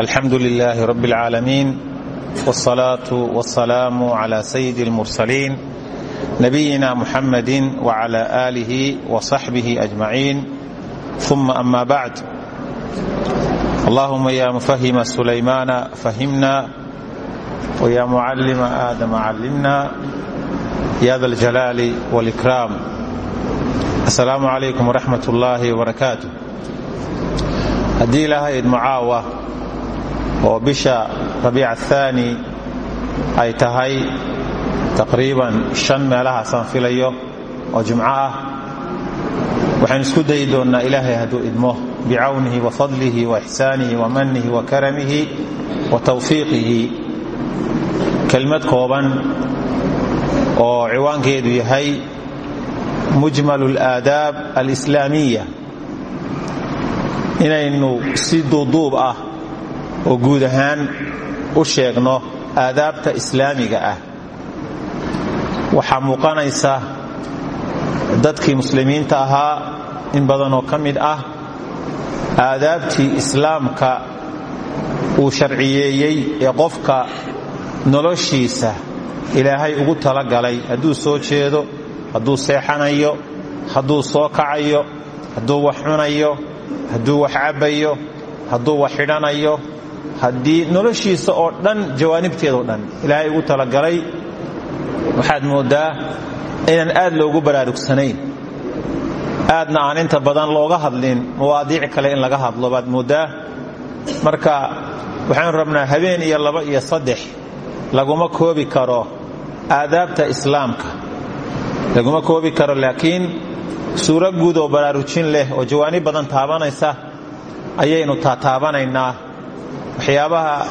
alxamdu lilaahi rab اlcaalamiin wاsalaatu wasalaamu cla sayidi اlmursaliin nabiyina muxamadi wcla aalihi wصaxbihi ajmaciin uma ama bacd allahuma ya mufahima sulaymaana fahimna wya mucalima aadama callimna ya da اljalaali wاlkraam asalaamu calaykum wraxmat ullaahi wbarakaatu haddii ilaahay idmo caawa oo bisha rabiica ahaani ay tahay taqriiban shan meelahaasaan filayo oo jimco ah. Waxaynu isku dayi doonnaa ilaahay hadduu idmo bicawnihi wa fadlihi wa ixsaanihi wa mannihi wa karamihi wa tawfiiqihi. Kelmad kooban oo ciwaankeedu yahay mujmal alaadaab alislaamiya inaynu si duuduub ah oo guud ahaan u sheegno aadaabta islaamiga ah. Waxaa muuqanaysa dadkii muslimiinta ahaa in badanoo ka mid ah aadaabtii islaamka uu sharciyeeyey ee qofka noloshiisa ilaahay ugu talagalay hadduu soo jeedo hadduu seexanayo hadduu soo kacayo hadduu wax cunayo hadduu wax cabbayo hadduu wax xidhanayo haddii noloshiisa oo dhan jawaanibteedao dhan ilaahay ugu talagalay waxaad mooddaa inaan aad loogu baraarugsanayn aadna aan inta badan looga hadlin mawaadiic kale in laga hadlo baad mooddaa marka waxaanu rabnaa habeen iyo laba iyo saddex laguma koobi karo aadaabta islaamka. Laguma koobi karo laakiin suuro guud oo baraarujin leh oo jawaanib badan taabanaysa ayaynu taataabanaynaa waxyaabaha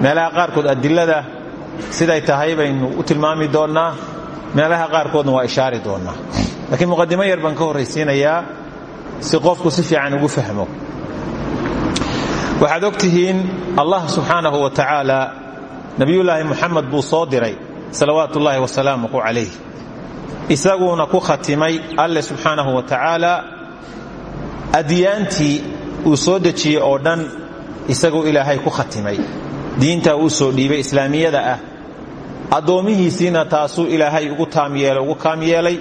meelaha qaarkood adilada siday tahay baynu u tilmaami doonnaa. Meelaha qaarkoodna waa ishaari doonnaa. Laakiin muqadimo yar baan ka si qofku si fiican ugu fahmo. Waxaad og allah subxaanahu wa tacaala nebiyullaahi muxamed buu soo diray salawaatu ullaahi wasalaamuhu calayh isaguuna ku khatimay alle subxaanahu wa tacaala adyaantii uu soo dejiyey oo dhan isaguu ilaahay ku khatimay. Diintaa uu soo dhiibay islaamiyada ah. Addoommihiisiina taasuu ilaahay ugu taamyeelay ugu kaam yeelay.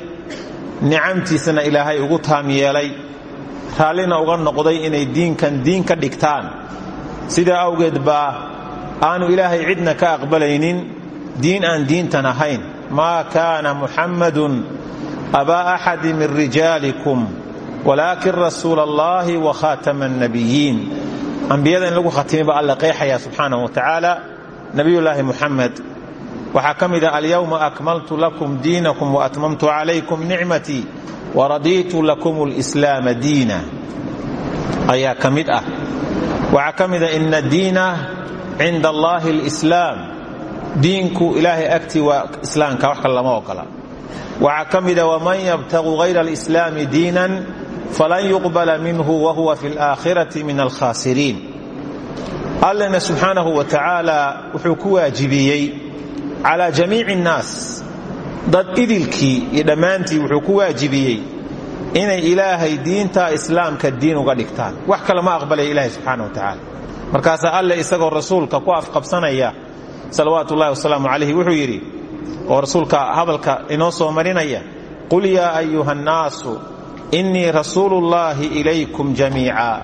Nicamtiisana ilaahay ugu taam yeelay. Raallina uga noqday inay diinkan diin ka dhigtaan. Sidaa awgeed baa aanu ilaahay cidna ka aqbalaynin diin aan diintan ahayn. Maa kaana muxammadun abaa axadi min rijaalikum walaakin rasuula allahi wa khaatama annabiyiin ambiyada in lagu khatimay baa alla qeexaya subxaanahu wa tacaala nebiyullaahi muxamed waxaa ka mid ah alyawma akmaltu lakum diinakum waatmamtu calaykum nicmatii waradiitu lakum lislaama diina. Ayaa ka mid ah. Waxaa ka mid ah ina diina allahi alislaam. Diinku ilaahay agtii waa islaamka wax kale lama ogola. Waxaa ka mida waman yabtagu hayra alislaami diinan falan yuqbala minhu wahuwa fi alaakhirati min alkhaasiriin allena subxaanahu wa tacaala wuxuu ku waajibiyey calaa jamiici innaas dad idilkii iyo dhammaantii wuxuu ku waajibiyey inay ilaahay diinta islaamka diin uga dhigtaan wax kale ma aqbalaya ilahay subxaana wa tacaala markaasaa alle isagoo rasuulka ku afqabsanaya salawaatu ullahi wasalaamu calayhi wuxuu yidhi oo rasuulka hadalka inoo soo marinaya qul yaa ayuha annaasu innii rasuuluullaahi ilaykum jamiica.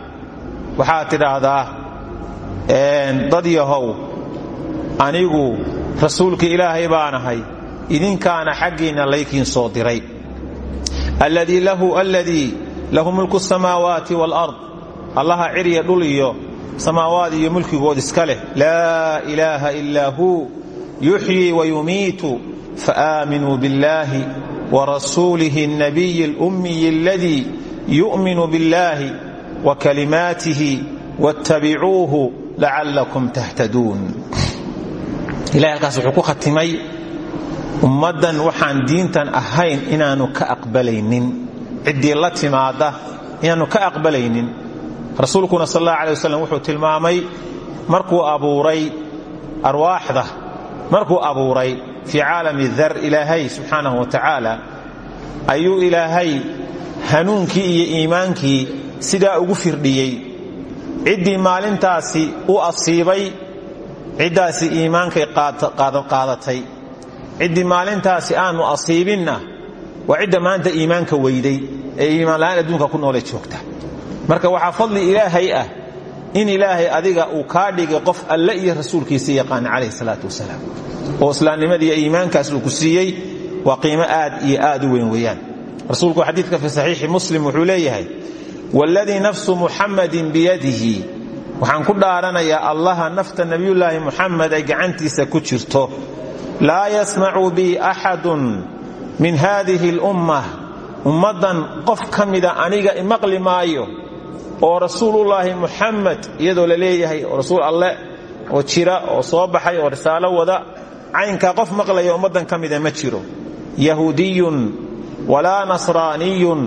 Waxaad tidhaahdaa dad yahow anigu rasuulka ilaahay baanahay idinkaana xaggiinna laykiin soo diray. Alladii lahu alladii lahu mulku samaawaati waalard allaha cirya dhul iyo samaawaad iyo mulkigood iska leh. Laa ilaaha ilaa huu yuxyii wayumiitu faaaminuu biاllahi warasuulihi الnabiyi اlummiyi اladii yu'minu biاllahi wakalimaatihi waاttabicuuhu lacallakum tahtaduun ilahay halkaas wuxuu ku khatimay ummaddan waxaan diintan ahayn inaannu ka aqbalaynin ciddii la timaada inaannu ka aqbalaynin rasuulkuna sal allah alay waslm wuxuu tilmaamay markuu abuuray arwaaxda markuu abuuray fii caalami dar ilaahay subxaanahu wa tacaala ayuu ilaahay hanuunkii iyo iimaankii sidaa ugu firdhiyey ciddii maalintaasi u asiibay ciddaasi iimaankay qaadatay ciddii maalintaasi aanu asiibinna waa cidda maanta iimaanka weyday ee iimaanla'aan adduunka ku noolay joogta marka waxaa fadli ilaahay ah in ilaahay adiga uu kaa dhigay qof alle iyo rasuulkiisa yaqaana calayhi salaatu wasalaam. Oo islaamnimadiiyo iimaankaas uu ku siiyey waa qiimo aad iyo aad u weyn weeyaan. Rasuulku xadiidka fi saxiixi muslim wuxuu leeyahay wاladii nafsu muxammadin biyadihi. Waxaan ku dhaaranayaa allaha nafta nebiyullaahi muxamed ay gacantiisa ku jirto. Laa yasmacu bi axadun min haadihi اlummah ummaddan qof ka mida aniga imaqli maayo oo rasuulullaahi muxamed iyadoo la leeyahay oo rasuul alleh oo jira oo soo baxay oo risaalo wada caynkaa qof maqlaya ummaddan ka mida ma jiro. Yahuudiyun walaa nasraaniyun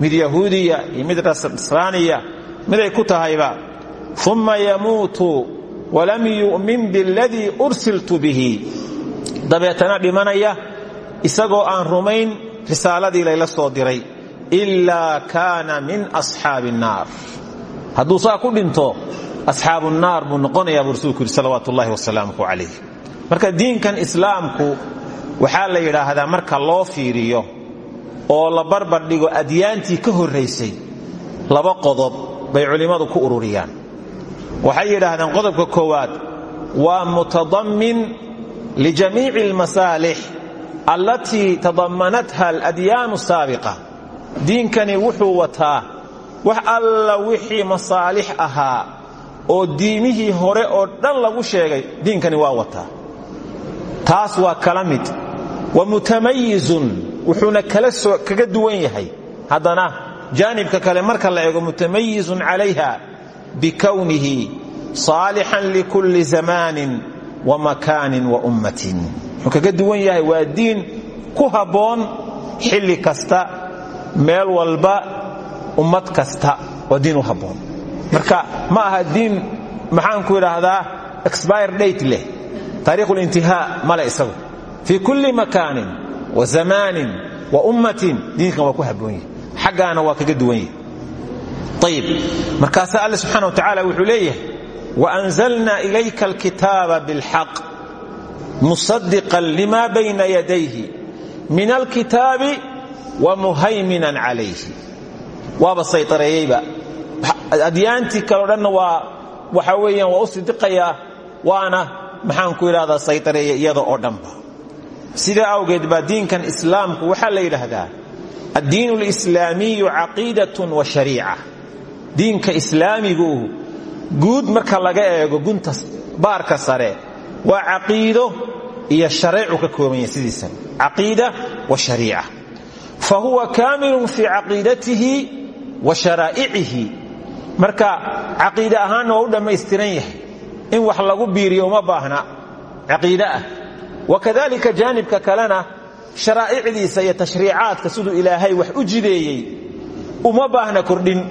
mid yahuudiya iyo mid nasraaniya miday ku tahayba. Uma yamuutu walam yu'min biاladii ursiltu bihi. Dabeetana dhimanaya isagoo aan rumayn risaaladii layla soo diray ilaa kana min asxaabi الnaar hadduu saa ku dhinto asxaabu naar buu noqonaya buu rasuulku yidhi salawaatu ullahi wasalaamuhu calayh. Marka diinkan islaamku waxaa la yidhaahdaa marka loo fiiriyo oo la barbardhigo adyaantii ka horraysay laba qodob bay culimmadu ku ururiyaan. Waxay yidhaahdeen qodobka koowaad waa mutadammin lijamiici almasaalix allatii tadamanatha aladyaanu saabiqa diinkani wuxuu wataa wax alla wixii masaalix ahaa oo diimihii hore oo dhan lagu sheegay diinkani waa wataa. Taas waa kala mid. Wa mutamayizun wuxuuna kaga duwan yahay. Haddana jaanibka kale marka la eego mutamayizun calayha bikownihi saalixan likulli zamaanin wa makaanin wa ummatin. Wuxuu kaga duwan yahay waa diin ku habboon xilli kasta meel walba ummad kasta waa diin u habboon. Marka ma aha diin maxaanku idhaahdaa expire date leh. Taariikh ulintihaa male isagu. Fii kulli makaanin wa zamaanin wa ummatin diinkan waa ku habboon yahay. Xaggaana waa kaga duwan yahay. Ayib markaasaa alle subxana wa tacaala wuxuu leeyahay waanzalna ilayka alkitaaba bilxaq musadiqan lima bayna yadayhi. Min alkitaabi wa muhayminan calayhi waaba saytareeyeyba. Adyaantii kaleo dhanna waa waxa weeyaan waa u sidiqayaa waana maxaanku idhahdaa saytareeya iyada oo dhanba. Sidaa awgeed baa diinkan islaamku waxaa la yidhaahdaa addiin اlislaamiyu caqiidatun wa shariica. Diinka islaamigu guud marka laga eego gunta baarka sare waa caqiido iyo shareecu ka kooban fa huwa kaamilun fii caqiidatihi wa sharaa'icihi marka caqiide ahaanna waa u dhammaystiran yahay in wax lagu biiriyo uma baahna caqiide ah wakadalika jaanibka kalena sharaa'icdiisa iyo tashriicaadka siduu ilaahay wax u jideeyey uma baahna kordhin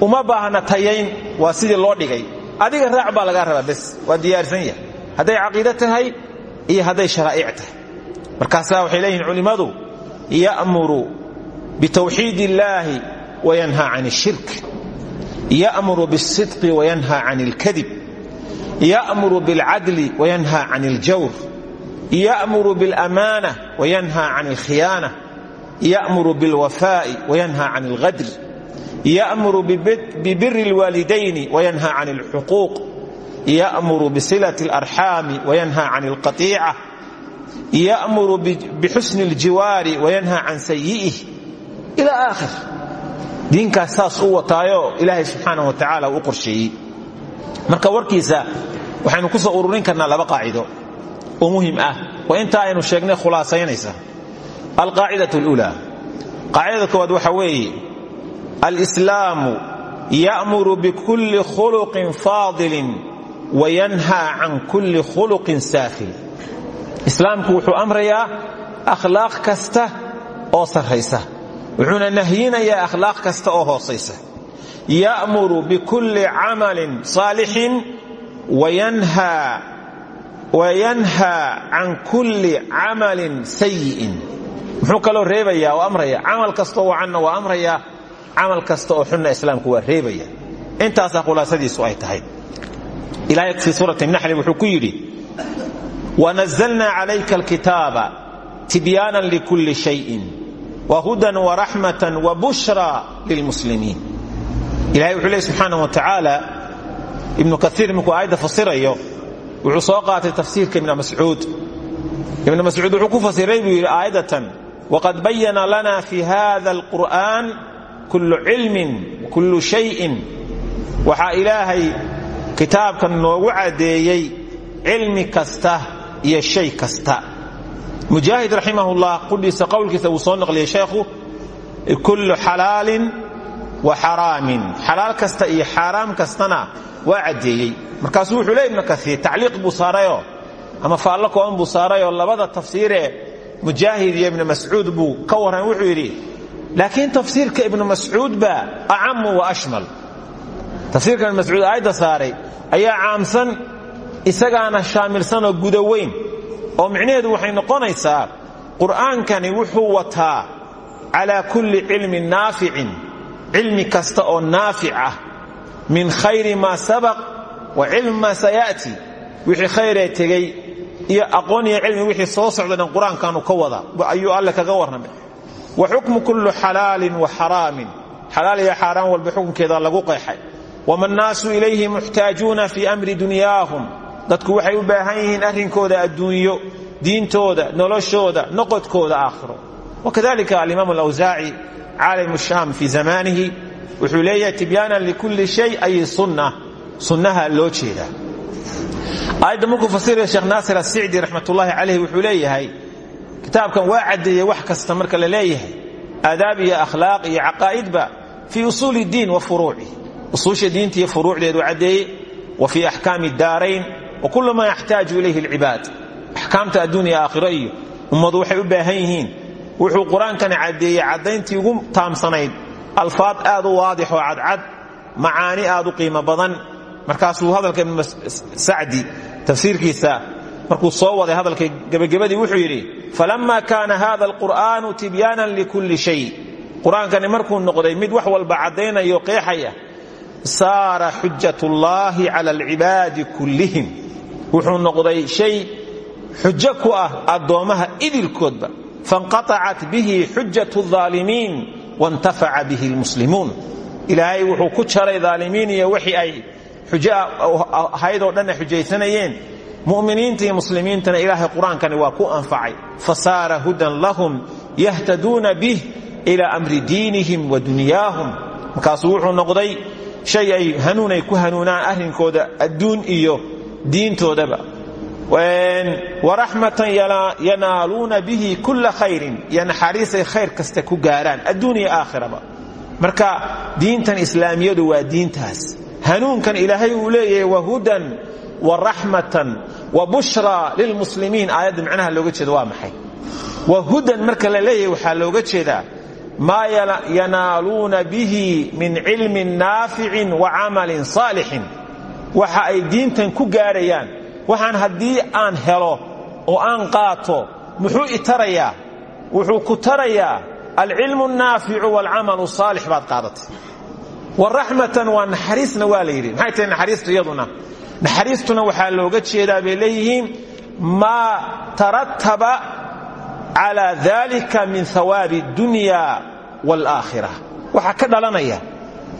uma baahna tayayn waa sidii loo dhigay adiga raac baa lagaa rabaa bes waa diyaarsan ya'muru bitawxiid illaahi wayanhaa can ishirk ya'muru biاsidqi wayanhaa can اlkadib ya'muru biاlcadli wayanhaa can اljawr yأmuru bاlأmaanة وynhى can اlkhiyaanة yأmuru bاlwafaaءi وynhى can اlغadr yأmuru bbiri اlwaalidayni وynhى can اlxuquuq yأmuru bsilaة الأrxaami وynhى can اlqaطيicة yamuru bixusni ljiwaari wayanha can sayi'ih ila aakhir. Diinkaas saas u wataayo ilaahay subxaana wa tacaala u qorsheeyey. Marka warkiisa waxaynu ku soo ururin karnaa laba qaacido. Oo muhiim ah oo intaa aynu sheegnay khulaasaynaysa. Alqaacidatu اluulaa qaacidada koowaad waxa weeye alslaamu ya'muru bikulli khuluqin faadilin wayanha islaamku wuxuu amrayaa akhlaaq kasta oo sarraysa. Wuxuuna nahyinayaa akhlaaq kasta oo hoosaysa. Ya'muru bikulli camalin saalixin wayanhaa can kulli camalin sayi'in muxuu kaloo reebayaa oo amraya camal kastaoo wacanna waa amraya camal kasta oo xunna islaamku waa reebaya intaasaa khulaasadiisu ay tahay. Ilahay fii suurati naxli wuxuu ku yidhi alkitaaba tibyaanan likulli shayin wahudan waraxmatan wabushra lilmuslimiin ilahay wuxuu leey subxaana wa tacaala ibnu kaiir markuu aayadda fasirayo wuxuu soo qaatay tafsiirka ibn mascuud ibn mascuud wuxuu ku fasiray buu yidhi aayadatan waqad bayana lana fi hada alqur'an kullu cilmin kullu shayin waxaa ilaahay kitaabkan noogu caddeeyey cilmi kasta iyo shay kasta. Mujaahid raximahullah qudhiisa qowlkiisa wuu soo naqliyey sheekhu kullu xalaalin wa xaraamin. Xalaal kasta iyo xaaraam kastana waa caddeeyey. Markaasuu wuxuu le ibnu kaiir tacliiq buu saarayoo ama faallo kooban buu labada tafsiiree mujaahid iyo ibnu mascuud buu ka warran wuxuu yidhi laakiin tafsiirka ibnu mascuud baa acamu wa ashmal. Tafsiirka ibnu mascuud aayadda saaray ayaa caamsan isagaana shaamilsanoo guda weyn oo micnaheedu waxay noqonaysaa qur'aankani wuxuu wataa calaa kulli cilmin naaficin cilmi kasta oo naafic ah min khayri maa sabaq wa cilmi maa sayaati wixii khayree tegey iyo aqoon iyo cilmi wixii soo socda dhan qur'aankaanu ka wada. Ayuu alle kaga warramay. Wa xukmu kullu xalaalin wa xaraamin. Xalaal iyo xaaraan walba xukunkeeda lagu qeexay. Wama nnaasu ilayhi muxtaajuuna fii amri dunyaahum dadku waxay u baahan yihiin arrinkooda adduunyo diintooda noloshooda noqodkooda aakhiro. Wakadalika alimaam alawsaaci caalimu shaam fii zamanihi wuxuu leeyahay likulli shay ay sunna sunnaha loo jeedaa. Aayadda markuu fasiraya sheekh naasir asicdi raxmatullaahi calayh wuxuu leeyahay kitaabkan waa caddeeyey wax kasta marka la leeyahay. Aadaab iyo akhlaaq iyo caqaa'idba fii usuuli diin wa furuuci. Usuusha diinta iyo furuucdeedu caddeeyey wa fii axkaami daarayn wa kullu maa yaxtaaju ilayhi alcibaad axkaamta adduuniya aakhiro iyo ummadu waxay u baahan yihiin. Wuxuu qur'aankani caddeeyey caddayntii ugu taamsanayd alfaad aad u waadix oo cadcad macaani aad u qiimo badan. Markaasuu hadalka ibnu sacdi tafsiirkiisa markuu soo waday hadalka gebagabadii wuxuu yidhi falamma kaana hada alqur'aanu tibyaanan likulli shay. Qur'aankani markuu noqday mid wax walba caddaynayo qeexaya saara wuxuu noqday shay xujo ku ah addoommaha idilkoodba. Fainqatacat bihi xujatu aalimiin waintafaca bihi lmuslimuun. Ilaahay wuxuu ku jaray aalimiin iyo wixii ay xujo ahayd oo dhan ay xujaysanayeen mu'miniinta iyo muslimiintana ilaahay qur'aankani waa ku anfacay. Fasaara hudan lahum yahtaduuna bih ila amri diinihim wa dunyaahum. Markaasuu wuxuu noqday shay ay hanuun ay ku hanuunaan arrinkooda adduun iyo diintoodaba. Waraxmatan yanaaluuna bihi kulla khayrin iyo naxariisay khayr kasta ku gaaraan adduun iyo marka diintan islaamiyadu waa diintaas. Hanuunkan ilaahay uu leeyahay wahudan waraxmatan wa bushra lilmuslimiin aayadda macnaha looga jeeda waa maxay? Wahudan marka la leeyahay waxaa looga jeedaa maa yanaaluuna bihi min cilmin naaficin wa camalin saalixin waxa ay diintan ku gaarayaan. Waxaan haddii aan helo oo aan qaato muxuu i tarayaa? Wuxuu ku tarayaa alcilmu naaficu waalcamalu saalix baad qaadatay. Waraxmatan waa naxariisna waa la yidhi. Maxay tahay naxariistu looga jeedaa bay leeyihiin maa tarataba calaa dalika min hawaabi dunya waalaakhira waxaa ka dhalanaya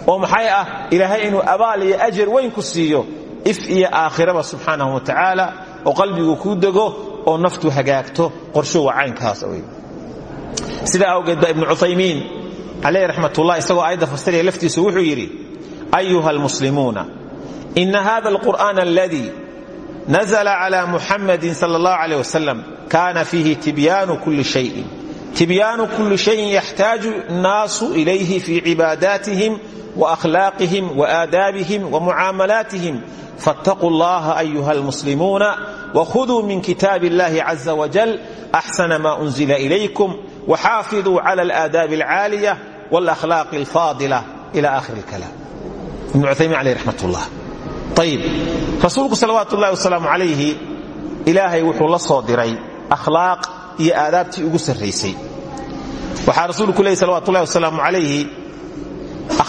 oo maxay ah ilaahay inuu abaal iyo ajar weyn ku siiyo if iyo aakhiraba subxaanahu watacaala oo qalbigu kuu dego oo naftu hagaagto qorsho waa caynkaas wey sidaa awgeed baa ibnu cuaymiin calayh raxmatullah isagoo aayadda fasiraya laftiisu wuxuu yidhi ayuha almuslimuuna ina hada alqur'aan aladii nazla cla muxamadi sal اllah alيh wasalam kana fiihi tibyaanu kuli shayin. Tibyaanu kuli shayin yaxtaaju naasu ilayhi fii cibaadaatihim waakhlaaqihim waaadaabihim wamucaamalaatihim faاtaquu اllaha ayuha almuslimuuna wkhuduu min kitaab اllahi caza wajal axsana ma unzila ilaykum waxaafiduu clى اlaadaabi اlcaaliya wاlأkhlaaqi اlfaadila ila akhir اlkalaam ibn cuthaymin aleyh raxmat اllah ayib rasuulku salawaat ullahi wasalaamu calayhi ilaahay wuxuu la soo diray akhlaaq iyo aadaabtii ugu sarraysay waxaa rasuulku leeyay salawat ullahi wasalaamu calayhi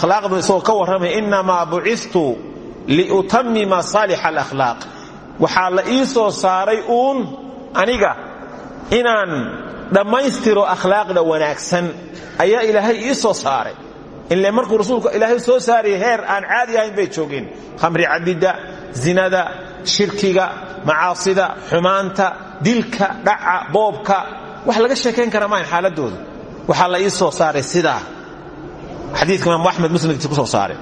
akhlaaqda isagoo ka warramaya innamaa bucistu liutamima saalixa alakhlaaq. Waxaa la ii soo saaray uun aniga inaan dhammaystiro akhlaaqda wanaagsan. Ayaa ilaahay ii soo saaray. Ile markuu rasuulku ilaahay soo saaraya heer aan caadi ahayn bay joogeen. Khamri cabidda zinada shirkiga macaasida xumaanta dilka dhaca boobka. Wax laga sheekayn kara maahan xaaladooda waxaa la ii saaray sidaa xadiika imaam axmed muslimkiisa ku soo saaray.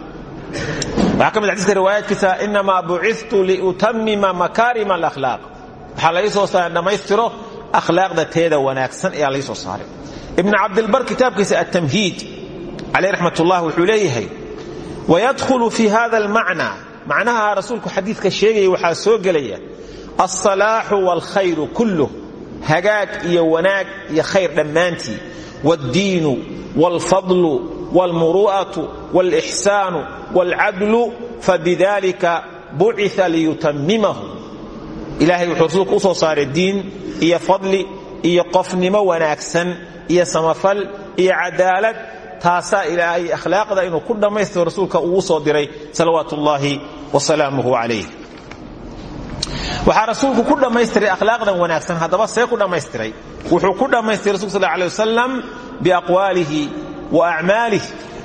Waxaa ka mid xadiiska riwaayaadkiisa inamaa bucitu liutamima makaarima alakhlaaq. Waxaa la ii soo saaray dhammaystiro akhlaaqda teeda wanaagsan ayaa la ii soo saaray. Ibn cabdilbar kitaabkiisa atamhiid caleyh raxmat ullah wuxuu leeyahay wayadkhulu fi hada almacna macnaha rasuulku xadiidka sheegaya waxaa soo gelaya alsalaaxu waalkhayru kulluh. Hagaag iyo wanaag iyo khayr dhammaantii. Wاddiinu wاlfadlu wاlmuru'atu wاlإxsaanu wاlcadlu fabidalika bucia liyutamimahu ilahay wuxuu rasuulku u soo saaray diin iyo fadli iyo qofnimo wanaagsan iyo samafal iyo cadaalad taasaa ilaahay akhlaaqda inuu ku dhammaystiro rasuulka uu soo diray salawaat ullaahi wasalaamuhu calayh waxaa rasuulku ku dhammaystiray akhlaaqdan wanaagsan haddaba see ku dhammaystiray wuxuu ku dhammaystiray rasulku sal alay wasalam biaqwaalihi wa acmaalih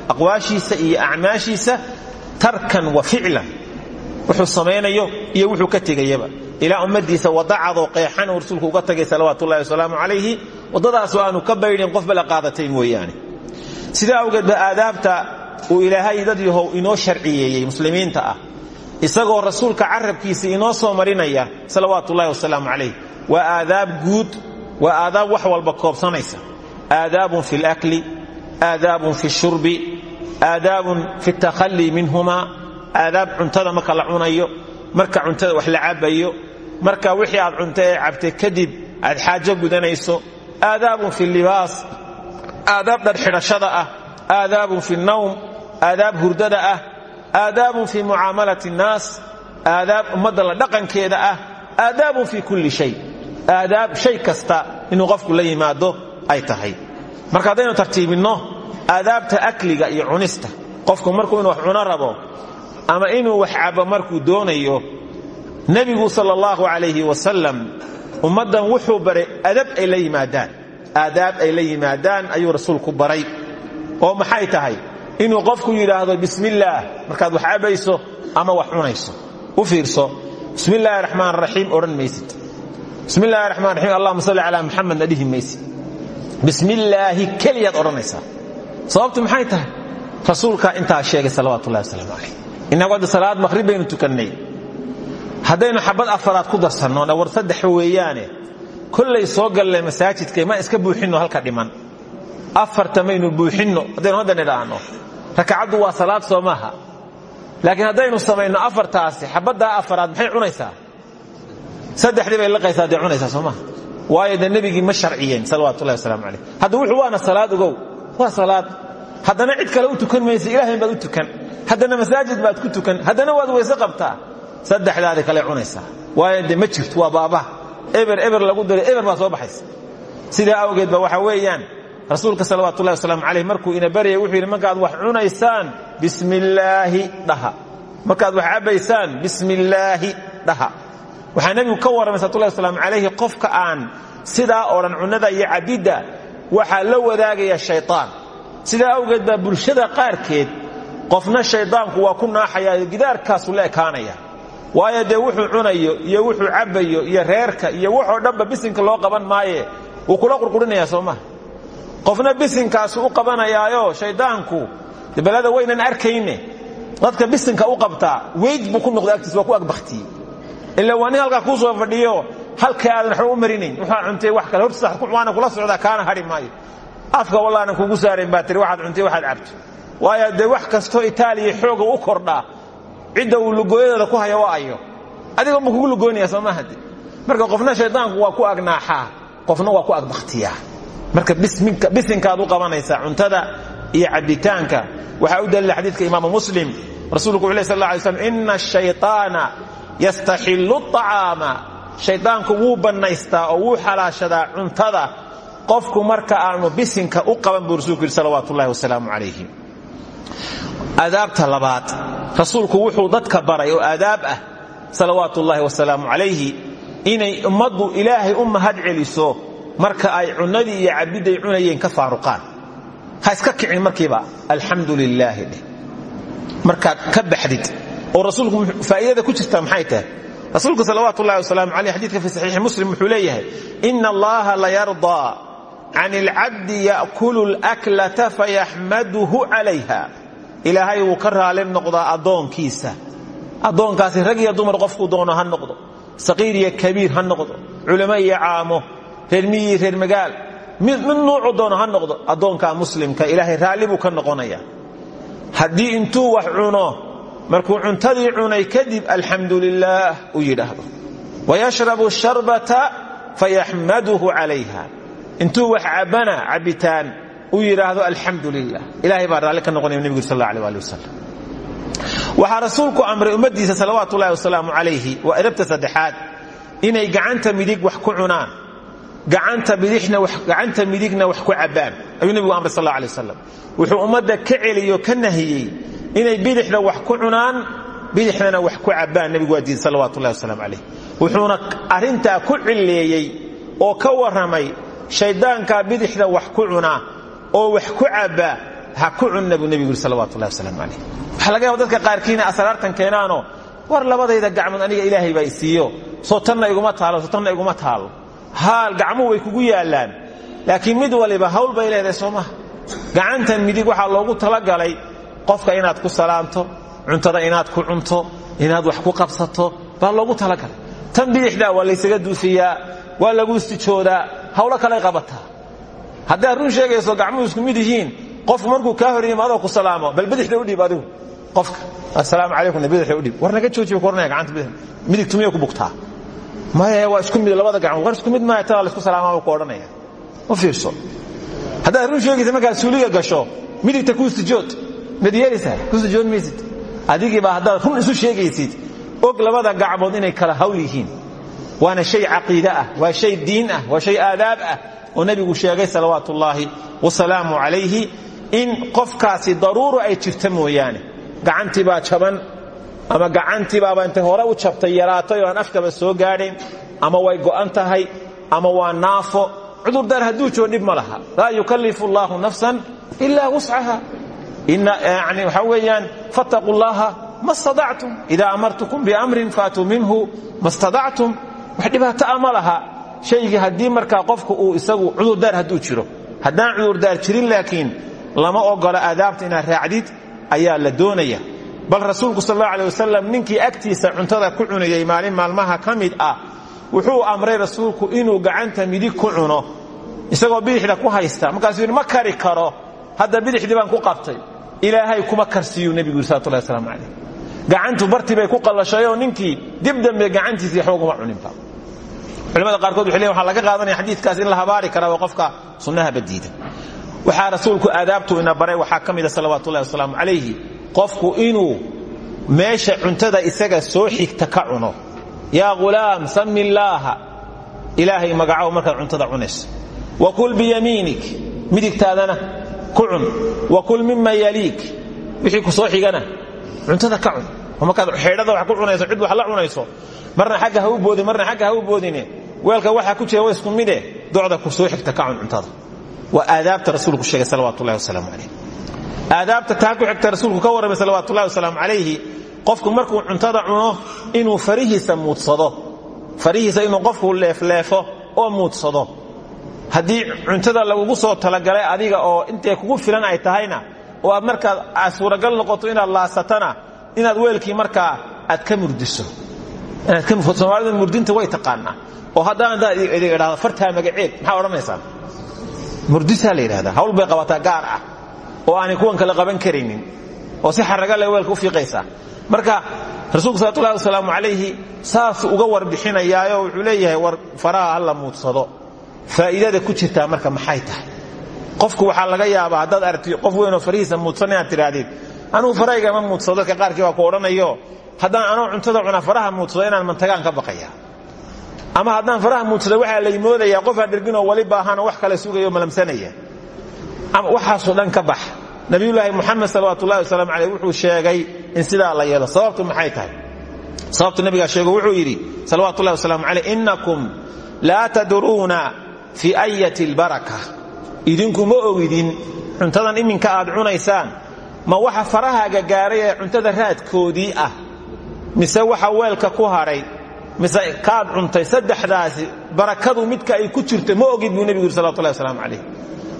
aqwaashiisa iyo acmaashiisa tarkan wa ficlan. Wuxuu samaynayo iyo wuxuu ka tegayaba. Ilaa ummadiisa wadacadoo qeexan uu rasuulku uga tagay salawaat ullahi wasalaamu calayhi waddadaasoo aanu ka baydhin qof bala qaadatay mooyaane. Sidaa awgeed ba aadaabta uu ilaahay dad yahow inoo sharciyeeyey muslimiinta ah. Isagoo rasuulka carabkiisa inoo soo marinaya salawaat ullahi wasalaamu calayh. Waa aadaab guud waa aadaab wax walba aadaabun fi shurbi aadaabun fi اtakhallii minhuma aadaab cuntada marka la cunayo marka cuntada wax la cabayo marka wixii aad cunta ee cabtay kadib aad xaajo gudanayso. aadaabun fi libaas aadaab dharxidhashada ah aadaabun fi nawm aadaab hurdada ah aadaabun fi mucaamalati اnnaas aadaab ummadda la dhaqankeeda ah aadaabun fi kulli shay aadaab shay kasta inuu qofku la yimaado marka haddaynu tartiibinno aadaabta akliga iyo cunista. Qofku markuu inuu wax cuno rabo ama inuu wax cabo markuu doonayo nebigu sal اllahu alayhi wasalam ummaddan wuxuu baray adab ay la yimaadaan. Aadaab ay la yimaadaan ayuu rasuulku baray. Oo maxay tahay? Inuu qofku yidhaahdo bismi illaah markaad wax cabayso ama wax cunayso. U fiirso bismi illaahi raxmaan raxiim odhan maysid. Bismi illahi raxmaan raxiim salli calaa muxamedna dhihi maysid bismi illaahi keliyaad odhanaysaa sababtu maxay tahay? Rasuulkaa intaa sheegay salawaatu ullahi wasalaamu calayh innagu hadda salaad maqhrib tukannay. Haddaynu xabad afaraad ku darsanno war saddex weeyaane kollay soo gallay masaajidka ma iska buuxinno halka dhiman. Afarta maynu buuxinno haddaynu hadda nidhaahno. Rakacaddu waa salaad soo laakiin haddaynu samayno afartaasi xabaddaa afaraad maxay cunaysaa? Saddexdii bay liqaysaa dee cunaysaa soo maaha waayo nebigii ma sharciyeen salawatullahi wasalaamu calayh. Hadda wuxuu waana salaad ogow. Waa salaad. Haddana cid kale u tukan maysa ilaahayn baad u tukan. Haddana masaajid baad ku tukan. Haddana waad weyse qabtaa. Saddexdaadi kale cunaysaa. Waayo ma jirto waa baaba eber eber lagu daray eber baa soo baxaysa. Sidaa awgeed ba waxa weeyaan rasuulka salawatullahi wasalaamu calayh markuu ina baryay wuxuu yidhi markaad wax cunaysaan bismi illaahi dhaha. Markaad wax cabbaysaan bismi illaahi dhaha waxaa nebigu ka warramay salawatullahi wasalaamu calayhi qofka aan sidaa odhan cunnada iyo cabidda waxaa la wadaagaya shaytaan. Sidaa awgeed baa bulshada qaarkeed qofna shaydaanku waa ku naaxaya gidaarkaasu la ekaanaya. Waayo dee wuxuu cunayo iyo wuxuu cabbayo iyo reerka iyo waxoo dhanba bisinka loo qaban maaye wuu kula qurqurinaya soo qofna bisinkaasu u qabanayaayo shayddaanku belada waynan arkayne. Dadka bisinka u qabtaa weyd buu ku noqday agtiis waa ku agbaktiyey ila waa nin halkaa kuu soo fadhiyo halkay aadan waxba u marinayn wuxuu cuntay wax kale? Horta waana kula socdaa kaana hadhi afka wallaanan kugu saarayn baa waxaad cuntay waxaad cabto. Waayo dee wax kastoo itaaliya xooga u kordhaa cidda uu lugooyadeeda ku haya waa adiga ma kugu lugoynaya soo marka qofna shaydaanku waa ku agnaaxaa qofna waa ku agbakhtiyaa marka bisinkaad u qabanaysaa cuntada iyo cabbitaanka. Waxaa u daliila xadiidka imaamu muslim rasuulku wuxu leh sal alla alay slam yastaxillu acaama shaydaanku wuu bannaystaa oo wuu xalaashadaa cuntada. Qofku marka aanu bisinka u qaban buu rasuulku yidhi salawaatu ullahi wasalaamu calayhi. Adaabta labaad rasuulku wuxuu dadka baray oo aadaab ah salawaatu ullaahi wasalaamu calayhi inay ummadu ilaahay u mahad celiso marka ay cunnadii iyo cabidday cunayeen ka faaruqaan. Ha iska kicin markiiba alxamdu lilaahi ka baxdid oo rasuulku faa'iidada ku jirta maxay tahay? Rasuulku salawaatu ullahi wasalaamu caleyh xadiidka fi saxiixi muslim wuxuu leeyahay ina allaha layardaa can alcabdi ya'kulu laklata fayaxmaduhu calayha. Ilaahay wuu ka raali noqdaa addoonkiisa. Addoonkaasi rag iyo dumar qofkuu doono ha noqdo. Saqiir iyo kabiir ha noqdo. Culamo iyo caamo reer miyi reer magaal mid mid nuucu doono ha noqdo. Addoonka muslimka ilaahay raalli buu markuu cuntadii cunay kadib alxamdu u yidhaahdo. Wayashrabu sharbata fayaxmaduhu calayha. Intuu wax cabbana cabbitaan u yidhaahdo alxamdu lilah ilahay baa raalli ka noqonaya nebigu sal alla waxaa rasuulku amray ummaddiisa salawaatu ullahi wasalaamu calayhi waa erabta saddexaad inay gacanta midig wax ku cunaan gacanta midigna wax ku cabbaan. Ayuu nebigu amray sal alla alay wuxuu ummadda ka celiyo ka inay bidixda wax ku cunaan bidixdana wax ku cabbaan. Nebigu waa diiday salawatu ullahi wasalaamu calayh wuxuuna arrintaa ku cilleeyey oo ka warramay shayddaankaa bidixda wax ku cunaa oo wax ku cabbaa ha ku cunna buu nebigu yuri salawatullahi wasalaamu calayh waxaa laga yaba dadka qaarkiina asraartan keenaanoo war labadayda gacmood aniga ilaahay baa isiiyo soo tanna iguma taalo soo tanna iguma taalo. Haal gacmuhu way kugu yaallaan. Laakiin mid waliba hawl bay leedahay soo gacantan midig waxaa loogu talagalay qofka inaad ku salaamto cuntada inaad ku cunto inaad wax ku qabsato baa loogu talagalay. Tan bidixdaa waa waa lagu istijoodaa hawlo kaley qabataa. Haddaad run sheegayso gacmuhu isku mid yihiin qofku markuu kaa hor yimaadoo ku salaamo bal bidixda udhiib adigu. Qofka assalaamu calaykum bidixda udhiib war naga joojiba ku oranaya gacanta bidix midig tumiya ku bugtaa. Maya waa isku mid labada gacmood. War isku mid maaha tada laysku salaama ku odhanaya. U fiirso. Haddaad run sheegaysa markaad suuliga gasho midigta ku istijood mad yeelaysaa ku istijood maysid adigiibaa haddaad run isu sheegaysid og labada gacmood inay kala hawl waana shay caqiide ah shay diin ah waa shay aadaab ah oo nebigu sheegay salawaatu ullaahi wasalaamu calayhi in qofkaasi daruuro ay jirta mooyaane. Gacantii baa jaban ama gacantiibaaba intay hore u jabtay yaraatay oo aan afkaba soo gaadhayn ama way go'an ama waa naafo. Cudurdaar hadduu jiro dhib ma yukallifu allaahu nafsan ilaa wuscaha yani waxaa weeyaan fattaquu llaha ma stadactum ida amartukum biamrin faatuu minhu ma stadactum wax dhibaato a ma laha. Shaygii haddii markaa qofku uu isagu cudurdaar hadduu jiro. Haddaan cudurdaar jirin laakiin lama ogola aadaabta inaad raacdid ayaa la doonaya. Bal rasuulku sal alla aleh wasalam ninkii cuntada ku cunayay maalin maalmaha ka ah wuxuu amray rasuulku inuu gacanta midig ku cuno. Isagoo bidixda ku haysta. Markaasuu yidhi ma kari karo. Hadda bidixdii baan ku qabtay ilaahay kuma karsiiyuu nebigu yiri salawatullahi waslamu calayh. Gacantu bartii bay ku qallashayoo ninkii dib dambe gacantiisii waxba cuninba culimada qaarkood waxay leeyin laga qaadanaya xadiidkaas in la habaari kara oo qofka sunnaha badiida waxaa rasuulku aadaabtu ina baray waxaa ka mida salawaatullahi wasalaamu calayhi qofku inuu meesha cuntada isaga soo xigta ka cuno yaa ghulaam sami illaaha ilaahay magacow markaad cuntada cunayso. Wa kul biyamiinik midigtaadana ku cun wa kul mima yaliik. Wixii ku soo xigana. Cuntada ka cun. Markaad xeedhada wax ku cunayso cid wax la cunayso. Marna xagga ha u boodin marna xagga ha u boodine. Weelka waxaa ku jira wa isku mide docda ku soo xigta ka cun cuntada. Waa aadaabta rasuulku sheegay salawatu ullahi wasalaamu calayh aadaabta taa ku xigta rasuulku ka warramay salawatu ullahi wasalaamu calayhi qofku markuu cuntada cuno inuu farihiisa muudsado. Farihiisa inuu qofku oo muudsado haddii cuntada lagugu soo talagalay adiga oo intay kugu filan ay tahayna oo aad markaad noqoto inaad laasatana inaad weelkii markaa aad ka murdiso. Soomaalida murdinta way taqaanaa. Oo haddaan haddaa idin idhahdo magaceed maxaa odhanaysaan? Murdisaa la hawl bay qabataa gaar ah. Oo aanay kuwan kale qaban karaynin. Oo si xaraga leh weelka u fiiqaysaa marka rasuulku salawatullahi wasalaamu calayhi saasuu uga warbixinayaayo wuxuu leeyahay war faraha ha la muudsado faa'iidada ku jirtaa marka maxay tahay? Qofku waxaa laga yaabaa haddaad aragti qof weynoo farihiisa muudsan inaad tidhaahdid anugu farahaygama muudsado dadka qaarkii baa ku odhanayo. Haddaan anoo cuntada cuna faraha muudsado inaan mantagaan ka baqaya ama haddaan faraha muudsado waxaa lay moodayaa qofaa dherginoo wali baahanoo wax kale sugayo malamsanaya. Ama waxaasoo dhan ka bax. Nabiyulaahi muxamed salawatulahi wasalaamu caleyh wuxuu sheegay in sidaa la yeelo. Sababtu maxay tahay? Sababtu nabigaa sheego wuxuu yidhi salawatulahi wasalaamu caleyh innakum laa tadruuna fii ayati idinku ma ogidin cuntadan iminka aad cunaysaan ma waxa farahaaga gaaray ee cuntada raadkoodii ah? Mise waxa weelka ku hadhay mise kaad cuntay saddexdaasi barakadu midka ay ku jirto ma ogid buu nebigu yidhi salawatulahi wasalaamu calayh.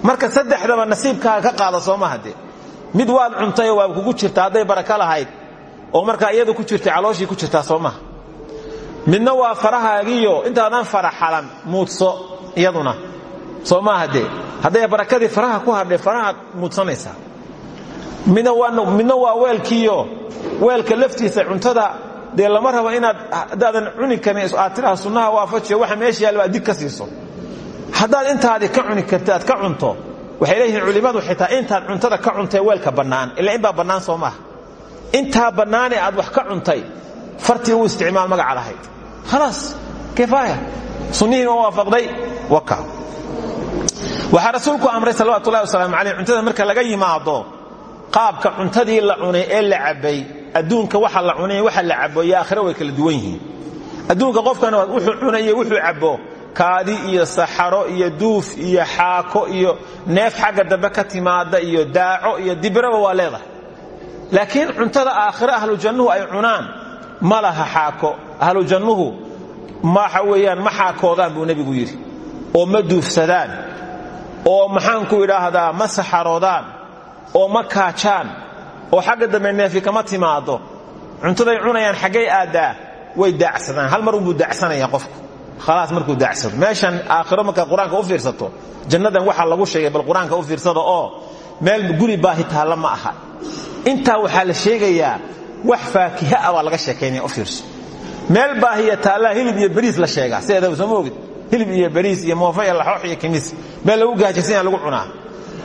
Marka saddexdaba nasiibkaaga ka qaada soo maha dee mid waad cuntayoo waa kugu jirta hadday baraka lahayd oo markaa iyadu ku jirtay calooshii ku jirtaa soo maha waa farahaagiyo intaadan faraxalan muudso iyaduna. Soo maaha dee? Hadday barakadii faraha ku hadhay farahaad muudsanaysaa. Midna waa weelkiiyo. Weelka laftiisa cuntada dee lama rabo inaad haddaadan cuni karin aad sunnaha waafajiyo waxa meesha yaalla aad dig ka siiso. Haddaad ka cuni karti aad ka cunto waxay leeyihiin culimmadu xitaa intaad cuntada ka cuntay weelka bannaan ila inbaa bannaan soo maaha intaa aad wax ka cuntay fartii u isticmaal magaca lahayd. Khalaas kifaaya sunnihiina waafaqday? Waka. Waxaa rasuulku amray salawatulahi wasalaamu caleyh cuntada marka laga yimaado qaabka cuntadii la cunay ee la cabbay adduunka waxa la cunay waxa la cabo iyo aakhira way kala duwan yihiin. Adduunka qofkan wuxuu cunayo wuxuu cabbo kaadi iyo saxaro iyo duuf iyo xaako iyo neef xagga dambe ka timaada iyo daaco iyo dibraba waa leedahay. Laakiin cuntada aakhire ahlujannuhu ay cunaan ma laha xaako. Ahlujannuhu waxa weeyaan ma xaakoodaan buu nebigu yidhi. oo ma duufsadaan. oo maxaanku idhaahdaa ma saxaroodaan. oo ma kaajaan. oo xagga dambe neefi kama timaado cuntaday cunayaan xaggay aaddaa way daacsadaan. hal mar unbuu daacsanaya qofku. khalaas markuu daacsado. meeshan aakhiro markaad qur'aanka u fiirsato jannadan waxaa lagu sheegay bal qur'aanka u fiirsada oo meel guri baahi taalla ma aha. intaa waxaa la sheegayaa wax faakiha ah baa laga sheekaynaya u fiirso meel baahiya taallaa hilib iyo bariis la sheegaa sideedaba soo ma hilib iyo bariis iyo moofa iyo laxoox iyo kimiis meel lagu gaajaysan lagu cunaa.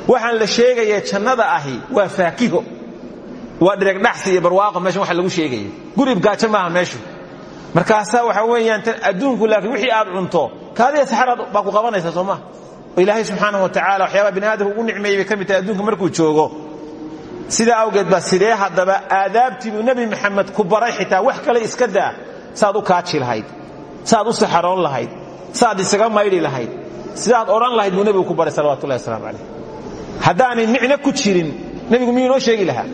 Waxaan la sheegaya jannada ahi waa faakiho waa dhiregdhaxsi iyo barwaaqo meeshan waxa lagu sheegaya gurib gaajo maaha meeshu. Markaasaa waxa weeyaan tan adduunku laakiin wixii aad cunto kaadiya saxaraad baa ku qabanaysa soo maha oo wa tacala waxyaabaa bini ugu nicmeeyey ka mid tahay adduunka markuu joogo. Sidaa awgeed baa sidee haddaba aadaabtii buu maxamed ku baray xitaa wax kale iska daa saad u kaaji lahayd saad u saxaroon lahayd saad isaga maydhi lahayd sidaad odhan lahayd buu ku baray salawatullahi wasalaamu calayh. Haddaanay micno ku jirin nebigu miyuu inoo sheegi lahaa?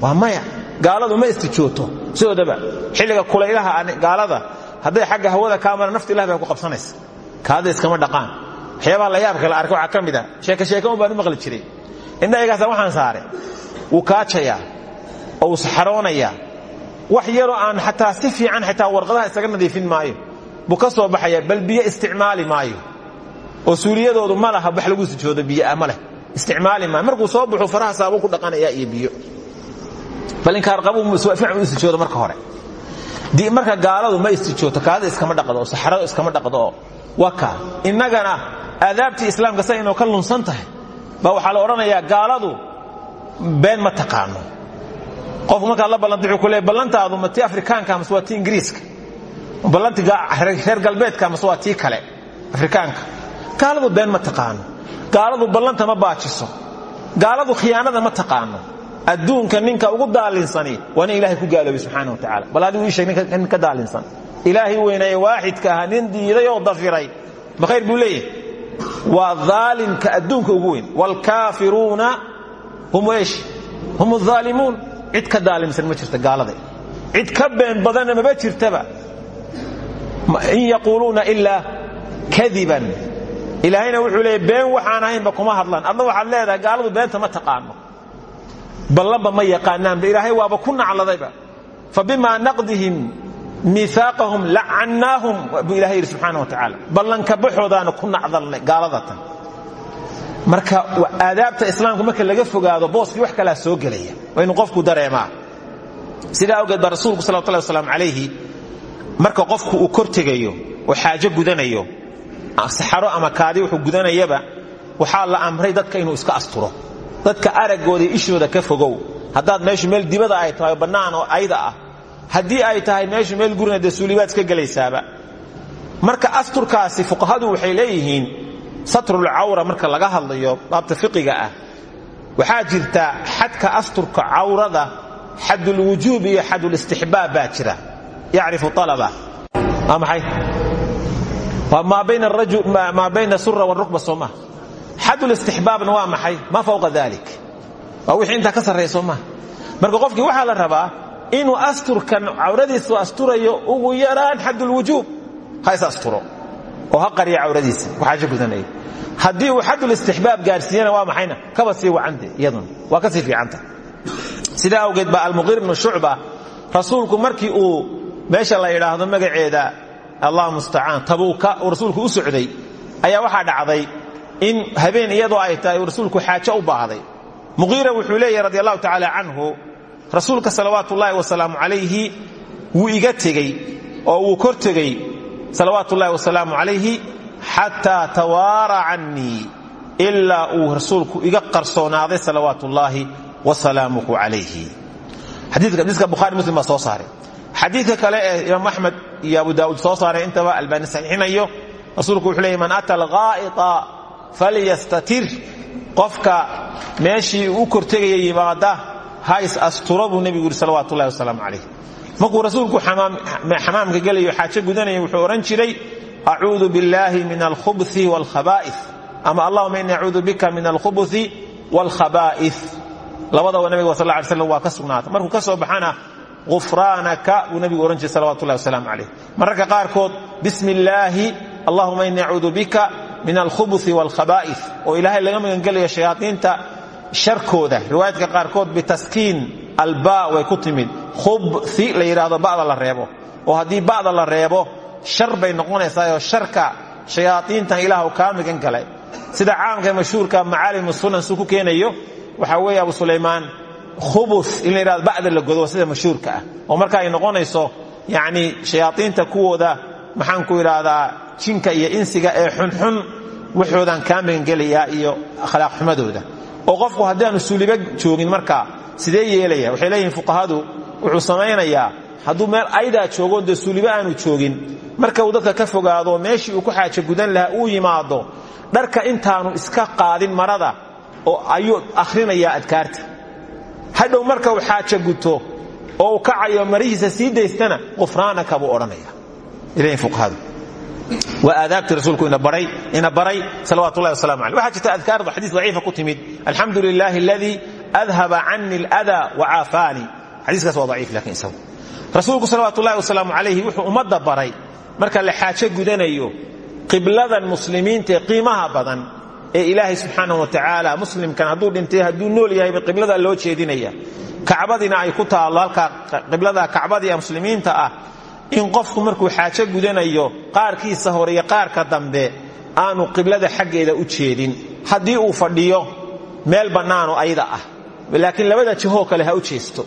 Waa maya. Gaaladu ma istijooto. Sidoodaba xilliga kulaylaha gaalada hadday xagga hawada kaa mara nafta ilah bay ku qabsanaysa. Kaada iskama dhaqaan. Waxyaabaha la yaabka la arka waxaa ka mid baan maqli jiray. Indhahaygaasa waxaan saare wuu kaajayaa oo saxaroonayaa wax yaroo aan xataa si fiican xitaa warqadaha isaga nadiifin maayo. Buu ka soo baxaya bal biyo isticmaali maayo. Oo suuliyadoodu ma laha wax lagu sijoodo biyoah ma leh. Isticmaali maayo. Markuu soo baxuu faraha saabuu ku dhaqanayaa iyo biyo. Bal inkaarqabuu fiican u istijoodo marka hore. Marka gaaladu ma istijooto kaada iskama dhaqdo oo saxarado iskama dhaqdo. Oo waa kaa islaamka sa inuu ka lunsan tahay. La odhanayaa gaaladu been ma taqaano qofku markaad la ballanta wuxuu ku leey ballantaadu ma tii afrikaanka mase waa tii ingiriiska? Ballanti reer galbeedka mase waa tii kale afrikaanka? Gaaladu been ma taqaano. Gaaladu ballanta ma baajiso. Gaaladu khiyaanada ma taqaano. Adduunka ninka ugu daalinsani waa nin ilahay ku gaaloobay subxaana wa tacala bal adigu ii sheeg nin ka daalinsan. Ilaahay weynaye waaxidka ahaa nin diiday oo dafiray. Ma khayr buu leeyahay? Waa daalimka adduunka ugu weyn. Waalkaafiruuna hum eesh? Hum aalimuun cid ka daalimsan ma jirta gaalada cid ka been badanna maba jirtaba. In yaquuluuna ilaa kadiban. Ilaahayna wuxuu leeyay been waxaan ahaynba kuma hadlaan. Adna waxaad leedahay gaaladu beenta ma taqaano. Ballanba ma yaqaanaanba. Ilaahay waaba ku nacladayba. Fabimaa naqdihim miiaaqahum lacannaahum buu ilahay yidhi subxaana wa tacaala ballanka ku nacdalnay gaaladatan marka aadaabta islaamka marka laga fogaado booskii wax kalaa soo gelaya. Waa qofku dareemaa. Sidaa awgeed baa rasuulku salawatullah waslaam calayhi marka qofku uu kor oo xaajo gudanayo saxaro ama kaadi wuxuu gudanayaba waxaa la amray dadka inuu iska asturo. Dadka araggooda ishooda ka fogow. Haddaad meeshu meel dibada ay tahay bannaan oo ayda ah haddii ay tahay meeshu meel gurina dee suulibaad iska marka asturkaasi fuqahadu waxay leeyihiin satrulcawra marka laga hadlayo baabta fiqiga ah waxaa jirta xadka asturka cawrada xadulwujuub iyo xadulistixbaab baa jira. Yacrifu alaba waa maxay? Maa bayna sura warukba soo maha xadulistixbaabna waa maxay? Maa fawqa dalik waa wixii intaa ka sarreeya marka qofkii waxaa la rabaa inuu asturkan cawradiisu asturayo ugu yaraan xadulwujuub ha is asturo oo ha qariya cawradiisa. Waxaaja gudanaya. Haddii uu xadulistixbaab gaarsiiyana waa maxayna? Kaba sii wacante iyaduna. Waa ka sii fiicanta. Sidaa awgeed baa almuqiir ibnu shucba rasuulku markii uu meesha la idhaahdo magaceeda allah mustacaan tabuuka uu rasuulku u socday ayaa waxaa dhacday in habeen iyadoo ay tahay uu rasuulku xaajo u baahday. Muqiira wuxuu leeyahy radi allahu tacaala rasuulka salawaatu ullaahi wasalaamu calayhi wuu iga tegey oo wuu kor tegey salawaatu ullahi wasalaamu calayhi xataa tawaara cannii ilaa uu rasuulku iga qarsoonaaday salawaatu ullaahi wasalaamuhu calayhi xadiiska buhari muslim soo saaray. Xadiidka kale ee imaam axmed iyo abu daawuud soo saaray intaba albaani saxiixinayo rasuulku wuxuu leeyay man ata alghaa'ita falyastatir. Qofka meeshii u kortegaya yimaada ha is asturo buu nebigu yidhi salawatu ullahi markuu rasuulku xamaamka gelayo xaajo gudanaya wuxuu odhan jiray acuudu biاllahi min alkhubuثi wاlkhaba'if ama allahuma ini acuudu bika min alkhubuثi wاlkhaba'if labadaba nabiga sal lla alay slam waa ka sugnaata markuu ka soo baxana ghufraanaka buu nebigu odhan jiray salawatu ullahi wasalaamu calayh mararka qaarkood bismi illaahi allahuma ini acuudu bika min alkhubuثi wاlkhaba'if oo ilaahay laga magangelayo shayaaiinta sharkooda riwaayadka qaarkood bitaskiin alba way ku timid. Khubthi la yidhaahdo ba'da la reebo. Oo haddii ba'da la reebo shar bay noqonaysaayoo sharka shayaaiintan ilaah kaa galay sida caamka mashhuurka macaalim sunan suu ku keenayo waxaa weeye abu sulaymaan khubus in la yidhahdo ba'da la godo sida mashhuurka ah. Oo marka ay noqonayso yacni shayaaiinta kuwooda maxaan ku idhaahdaa jinka iyo insiga ee xunxun waxoodaan kaa magangelayaa iyo akhlaaq xumadooda oo qofku haddaanu suuliba joogin markaa sidee yeelaya? Waxay leeyihiin fuqahadu wuxuu samaynayaa hadduu meel aydaa joogo dee suuliba aanu joogin. Marka uu dadka ka fogaado meeshii uu ku xaajo gudan lahaa uu yimaado dharka intaanu iska qaadin marada oo ayuu akhrinayaa adkaarta. Hadhow marka uu xaajo guto oo uu kacayo marihiisa sii daystana qufraanaka buu odhanaya. Ilahin fuqahadu. Waa aadaabtii rasuulku ina baray salawat ullahi wasalam aleh waxaa jirta adkaardu xadiis daciifa ku timid. Alxamdu lilahi aladii adhaba cani اlada wacaafaanii xadiiskaas waa daciif laakiin isagu rasuulku salawat ullahi wasalaamu calayhi wuxuu ummadda baray marka la xaajo gudanayo qibladan muslimiinta ee qiimaha badan ee ilaahay subxaanah wa tacaala muslimkan hadduu dhintay hadduu nool yahayba qiblada loo jeedinaya kacbadiina ay ku taallo halkaa qiblada kacbadii muslimiinta ah in qofku markuu xaajo gudanayo qaarkiisa hore iyo qaarka dambe aanu qiblada xaggeeda u jeedin haddii uu fadhiyo meel bannaano ayda ah laakiin labada jihoo kale ha u jeesto.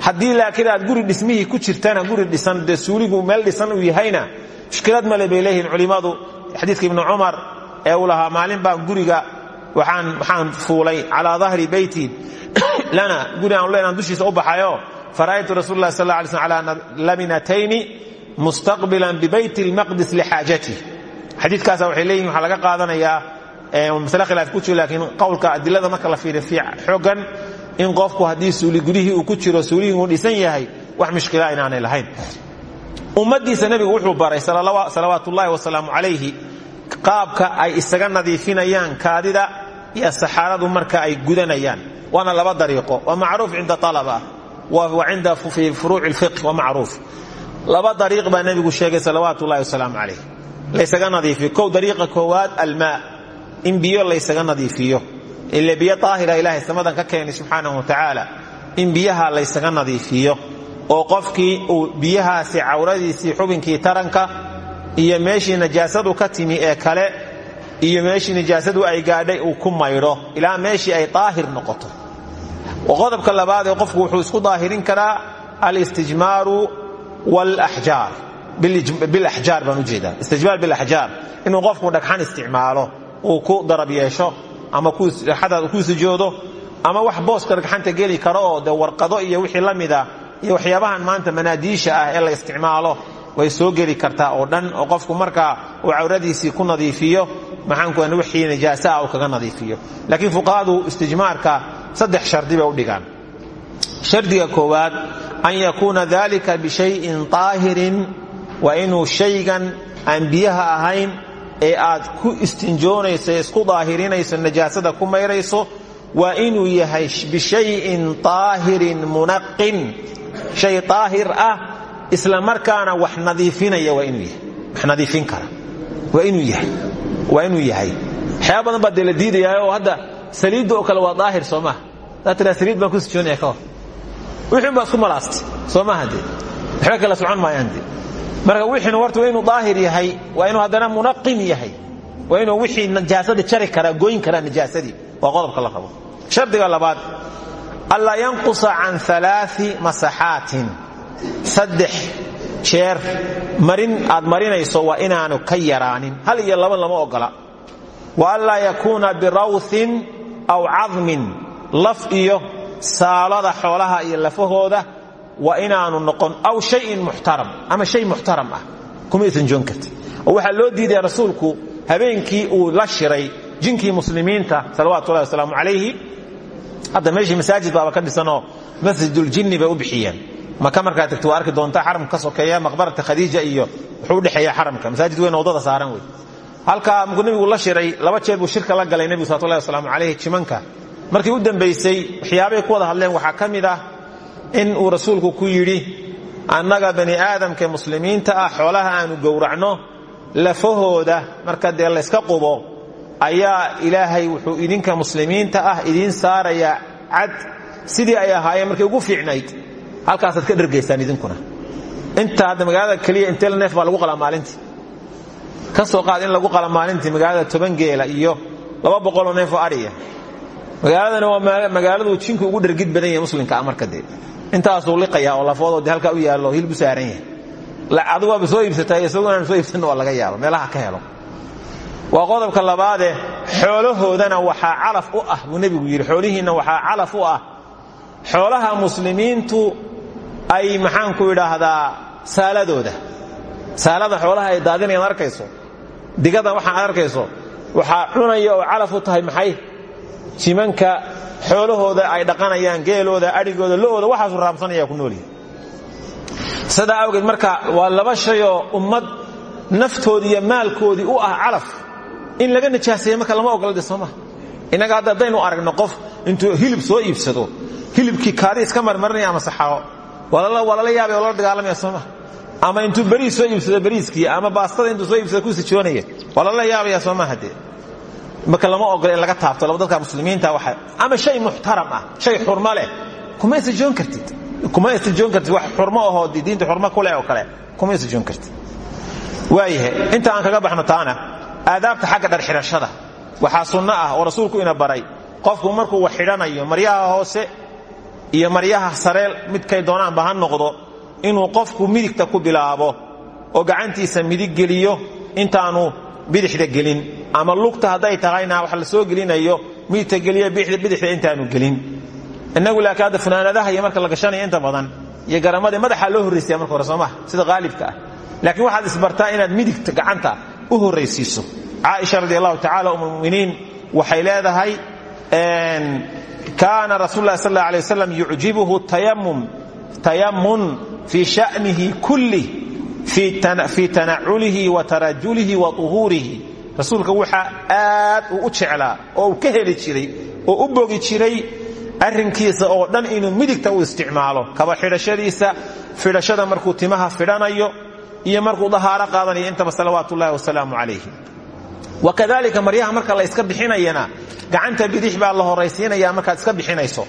Haddii laakiin aad guri dhismihii ku jirtana guri dhisan dee suuligu meel dhisan uu yahayna mushkilad male bay leeyihiin culimmadu. Xadiidka ibnu cumar ee uu lahaa maalin baan guriga waxaan fuulay calaa dahri beyti lana guri aan leenaan dushiisa u baxayo. Fara'aytu rasul lah sal lay slm ala laminatayni mustaqbilan bibayt lmaqdis lixaajatih xadiikaasa waxay leeyihiin waxaa laga qaadanayaa masale khilaaf ku jiro laakiin qowlka adilada marka la fiiriyo fi xoogan in qofku haddii suuli gurihii uu ku jiro suulihii uu dhisan yahay wax mushkila inaanay lahayn. Ummadiisa nebigu wuxuu baray salawaat ullahi wasalaamu calayhi qaabka ay isaga nadiifinayaan kaadida iyo saxaaradu marka ay gudanayaan. Waana laba dariiqo. Waa macruuf cinda alaba wa cinda fi furuuci lfiq wa macruuf. Laba dariiq baa nebigu sheegay salawaat ullahi wasalaamu calayh laysaga nadiifiyo. Kow dariiqa koowaad almaa in biyo laysaga nadiifiyo. Ile biyo daahira ilaahay samadan ka keenay subxaanahu wa tacaala in biyaha laysaga nadiifiyo. Oo qofkii uu biyahaasi cawradiisii xubinkii taranka iyo meeshii najaasadu ka timi ee kale iyo meeshii najaasadu ay gaadhay uu ku maydho ilaa meeshii ay daahir noqoto. Qodobka labaad ee qofku wuxuu isku daahirin karaa alistijmaaru walaxjaar. Bilaxjaar baan u jeedaa istijmaar bilaxjaar. Inuu qofku dhagxan isticmaalo uu ku darab yeesho ama xadaad ku sujoodo ama wax booska dhagxanta geli karo oo de warqado iyo wixii la iyo waxyaabahan maanta manaadiisha ah ee la isticmaalo way soo geli kartaa oo dhan oo qofku markaa uu cawradiisii ku nadiifiyo maxaanku wixii najaasaa uu kaga nadiifiyo. Laakiin fuqahadu istijmaarka saddex shardi bay u dhigaan. Shardiga koowaad an yakuuna dalika bishayin طaahirin waa inuu shaygan aan biyaha ahayn ee aad ku istinjoonayso isku daahirinayso najaasada ku mayrayso waa inuu yahay bishayin طaahirin munaqin. Shay طaahir ah isla markaana wax nadiifinaya waa inuu yahay. Wax nadiifin kara. Waa inuu yahay. Waa inuu yahay. Waxyaaba badan baa dee la diidayaa oo hadda saliidda oo kale waa daahir soo maha daa tiraa saliid baan ku sijoonaya ka hor. Wixin baa isku malaastay. Soo maaha dee. Waxba kala socon maayaan dee marka wixiina horta waa inuu daahir yahay waa inuu haddana munaqim yahay waa inuu wixii najaasadii jari karaa gooyin karaa najaasadii waa qodobka la rabo shardiga labaad allaa yanqusa can alaai masaxaatin. Saddex jeer marin aad marinayso waa inaanu ka yaraanin. Hal iyo laba lama ogola. Wa anlaa yakuuna birawthin aw cadmin laf iyo saalada xoolaha iyo lafahooda waa inaanu noqon aw shayin muxtaram ama shay muxtaram ah. Kuma aysan joon karti. Oo waxaa loo diidaya rasuulku habeenkii uu la shiray jinkii muslimiinta salawatullahi wasalaamu calayhi. Hadda meeshii masaajid baaba ka dhisanoo masjiduljinni bay u bixiyeen. Maka markaa tagto waa arki doontaa xaramka ka sokeeya maqbarata khadiija iyo wuxuu udhexeeya xaramka. Masaajid weyn waddada saaran wey halkaa markuu nebigu la shiray laba jeer buu shirka la galay nebigu salawatullahi wasalaamu calayhi jimanka. Markii u dambaysay waxyaabay ku wada hadleen waxaa ka mid ah in uu rasuulku ku yidhi annaga bani aadamka muslimiinta ah xoolaha aanu gowracno lafahooda marka dee layska qubo ayaa ilaahay wuxuu idinka muslimiinta ah idiin saarayaa cad sidii ay ahaayeen markay ugu fiicnayd. Halkaasaad ka dhergaysaan idinkuna. Inta hadda magaalada keliya intee neef baa lagu qalaa maalintii. Ka soo qaad in lagu qala maalintii magaalada toban geela iyo laba boqoloo neefoo magaaladana waa magaaladuu jinku ugu dhergid badan yahay muslimka ah marka intaasuu liqayaa oo lafoodoo de halkaa u yaallo hilbu saaran yahay. Adigu waaba soo iibsataa isagu soo iibsanno waa laga yaaba meelaha ka helo. Waa qodobka labaade xoolahoodana waxaa calaf u ah buu nebigu yidhi xoolihiinna waxaa calaf u ah xoolaha muslimiintu ay maxaanku idhaahdaa saaladooda. Saalada xoolaha ay daadinayaan arkayso digada waxaan arkayso waxaa cunaya calaf u tahay maxay? Jimanka xoolahooda ay dhaqanayaan geelooda adhigooda lo'ooda waxaasu raamsanaya ku noolyahay sidaa awgeed marka waa laba shayoo ummad naftoodii iyo maalkoodii u ah calaf. In laga najaaseeya marka lama ogola de sooma innaga hadda haddaynu aragno qof intuu hilib soo iibsado hilibkii kaadi iska marmarinaya ama saxaao waa lala yaabay oo lala dagaalamaya sooma ama intuu beriis soo iibsado beriiskii ama baastada intuu soo iibsado ku sijoonaya waa lala yaabaya soomaaha dee marka lama ogola in laga taabto laba dadka muslimiinta waxa ama shay muxtaram ah shay xurmo leh. Kuma istajoon kartid. Kuma istajoon kartid. Wax xurmo ahoo diinta xurmo ku leh kale. Kuma istajoon kartid. Waayahay inta aan kaga baxno taana aadaabta xagga dharxidhashada waxaa sunno ah oo rasuulku ina baray qofku markuu wax xidhanayo maryaha hoose iyo maryaha sareel midkay doonaanba ha noqdo inuu qofku midigta ku bilaabo oo gacantiisa midig geliyo intaanu bidixda gelin. Ama lugta hadday tahayna wax la soo gelinayo midigta geliyo bidixda intaanu gelin. Inagu laakiin hadda funaanadaha iyo marka la gashanaya inta badan iyo garamadii madaxaa loo horraysaya marka hore soomaha sida qaalibka ah. Laakiin waxaad isbartaa inaad midigta gacanta u horraysiiso. Caaisha radi allahu tacala um lmuminiin waxay leedahay kaana rasul lah sal alay waslam yucjibuhu tayamun fii sha'nihi kullih fii tanaculihi wa tarajulihi wa uhuurihi rasuulka waxaa aad uu u jeclaa oo uu ka heli jiray oo u bogi jiray arrinkiisa oo dhan inuu midigta u isticmaalo. Kaba xidhashadiisa fidhashada markuu timaha fidhanayo iyo markuu dahaaro qaadanayo intaba salawaat ullahi wasalaamu calayhi marka la iska bixinayana gacanta bidix baa la horaysiinaya markaad iska bixinayso.